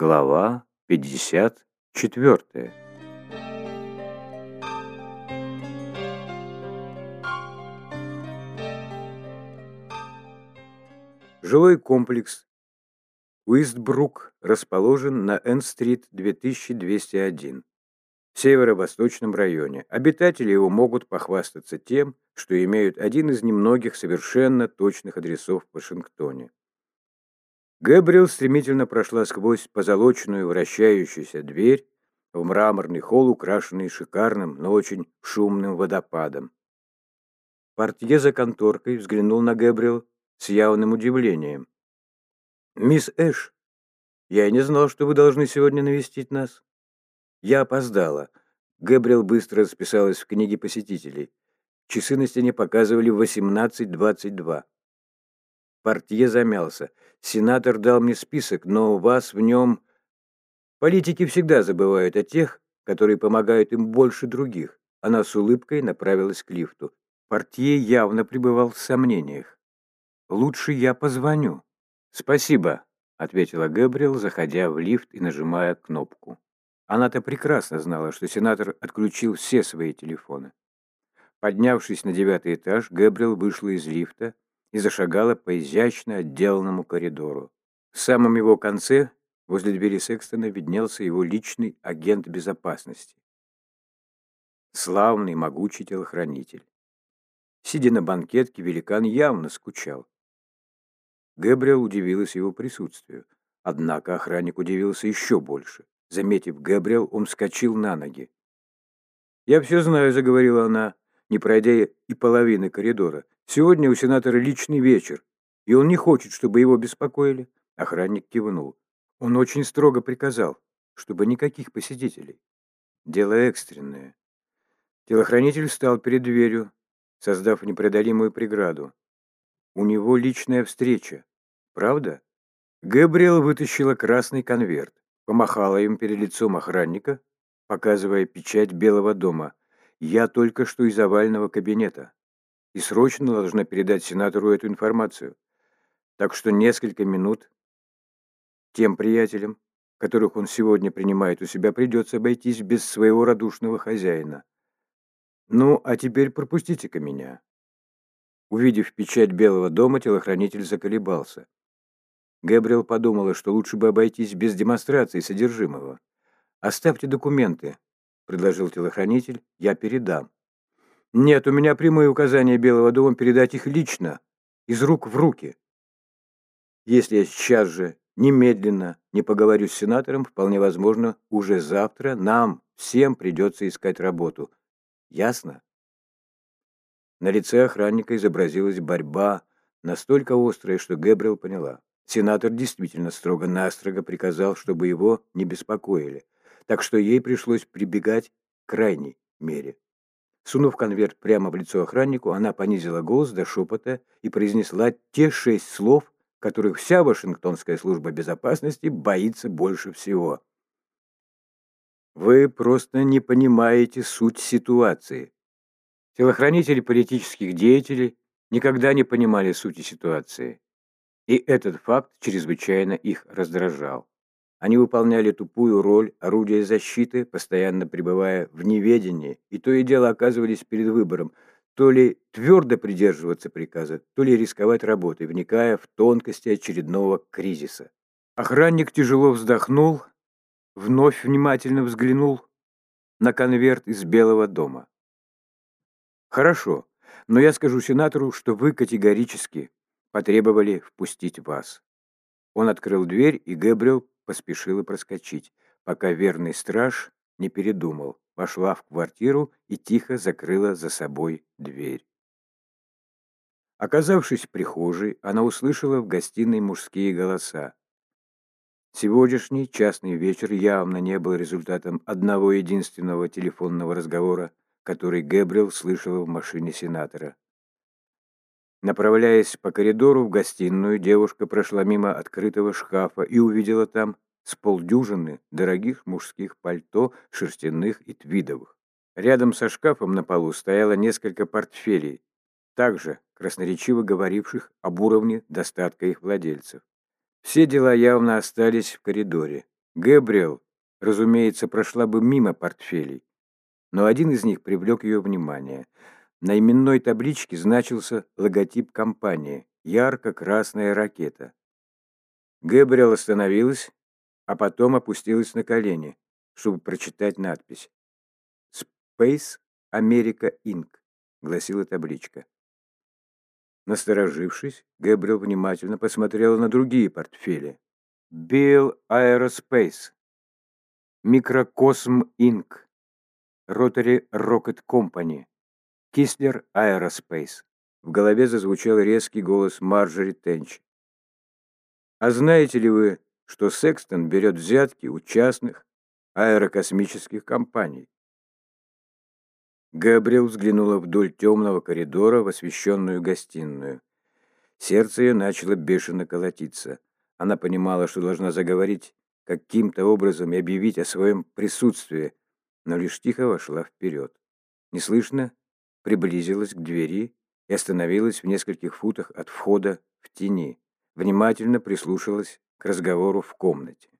Глава 54 Жилой комплекс Уистбрук расположен на Н-стрит 2201 в северо-восточном районе. Обитатели его могут похвастаться тем, что имеют один из немногих совершенно точных адресов в Вашингтоне. Гэбриэл стремительно прошла сквозь позолоченную вращающуюся дверь в мраморный холл, украшенный шикарным, но очень шумным водопадом. Портье за конторкой взглянул на Гэбриэл с явным удивлением. «Мисс Эш, я не знал, что вы должны сегодня навестить нас». Я опоздала. Гэбриэл быстро расписалась в книге посетителей. Часы на стене показывали 18.22. Портье замялся. Сенатор дал мне список, но у вас в нем... Политики всегда забывают о тех, которые помогают им больше других. Она с улыбкой направилась к лифту. Портье явно пребывал в сомнениях. «Лучше я позвоню». «Спасибо», — ответила Гэбриэл, заходя в лифт и нажимая кнопку. Она-то прекрасно знала, что сенатор отключил все свои телефоны. Поднявшись на девятый этаж, Гэбриэл вышла из лифта и зашагала по изящно отделанному коридору. В самом его конце, возле двери Секстона, виднелся его личный агент безопасности. Славный, могучий телохранитель. Сидя на банкетке, великан явно скучал. Гэбриэл удивилась его присутствию. Однако охранник удивился еще больше. Заметив Гэбриэл, он вскочил на ноги. «Я все знаю», — заговорила она, не пройдя и половины коридора. Сегодня у сенатора личный вечер, и он не хочет, чтобы его беспокоили. Охранник кивнул. Он очень строго приказал, чтобы никаких посетителей. Дело экстренное. Телохранитель встал перед дверью, создав непреодолимую преграду. У него личная встреча. Правда? Габриэл вытащила красный конверт, помахала им перед лицом охранника, показывая печать Белого дома. «Я только что из овального кабинета и срочно должна передать сенатору эту информацию. Так что несколько минут тем приятелям, которых он сегодня принимает у себя, придется обойтись без своего радушного хозяина. Ну, а теперь пропустите-ка меня. Увидев печать Белого дома, телохранитель заколебался. Гэбриэл подумала, что лучше бы обойтись без демонстрации содержимого. «Оставьте документы», — предложил телохранитель, — «я передам». Нет, у меня прямые указания Белого дома передать их лично, из рук в руки. Если я сейчас же немедленно не поговорю с сенатором, вполне возможно, уже завтра нам всем придется искать работу. Ясно? На лице охранника изобразилась борьба, настолько острая, что Гэбриэл поняла. Сенатор действительно строго-настрого приказал, чтобы его не беспокоили, так что ей пришлось прибегать к крайней мере. Сунув конверт прямо в лицо охраннику, она понизила голос до шепота и произнесла те шесть слов, которых вся Вашингтонская служба безопасности боится больше всего. Вы просто не понимаете суть ситуации. Телохранители политических деятелей никогда не понимали сути ситуации. И этот факт чрезвычайно их раздражал. Они выполняли тупую роль орудия защиты, постоянно пребывая в неведении, и то и дело оказывались перед выбором, то ли твердо придерживаться приказа, то ли рисковать работой, вникая в тонкости очередного кризиса. Охранник тяжело вздохнул, вновь внимательно взглянул на конверт из Белого дома. «Хорошо, но я скажу сенатору, что вы категорически потребовали впустить вас». Он открыл дверь, и Гэбриэл поспешила проскочить, пока верный страж не передумал, вошла в квартиру и тихо закрыла за собой дверь. Оказавшись в прихожей, она услышала в гостиной мужские голоса. Сегодняшний частный вечер явно не был результатом одного единственного телефонного разговора, который Гэбриэл слышала в машине сенатора. Направляясь по коридору в гостиную, девушка прошла мимо открытого шкафа и увидела там с полдюжины дорогих мужских пальто, шерстяных и твидовых. Рядом со шкафом на полу стояло несколько портфелей, также красноречиво говоривших об уровне достатка их владельцев. Все дела явно остались в коридоре. Гэбриэл, разумеется, прошла бы мимо портфелей, но один из них привлек ее внимание. На именной табличке значился логотип компании «Ярко-красная ракета». Гэбриэл остановилась, а потом опустилась на колени, чтобы прочитать надпись. «Space America Inc.» — гласила табличка. Насторожившись, Гэбриэл внимательно посмотрела на другие портфели. Bill Aerospace, Микрокосм Инк, Rotary Rocket Company, Кислер Aerospace. В голове зазвучал резкий голос Марджори Тенч. «А знаете ли вы, что Секстон берет взятки у частных аэрокосмических компаний?» Габриэл взглянула вдоль темного коридора в освещенную гостиную. Сердце ее начало бешено колотиться. Она понимала, что должна заговорить каким-то образом и объявить о своем присутствии, но лишь тихо вошла вперед. Неслышно приблизилась к двери и остановилась в нескольких футах от входа в тени. Внимательно прислушалась к разговору в комнате.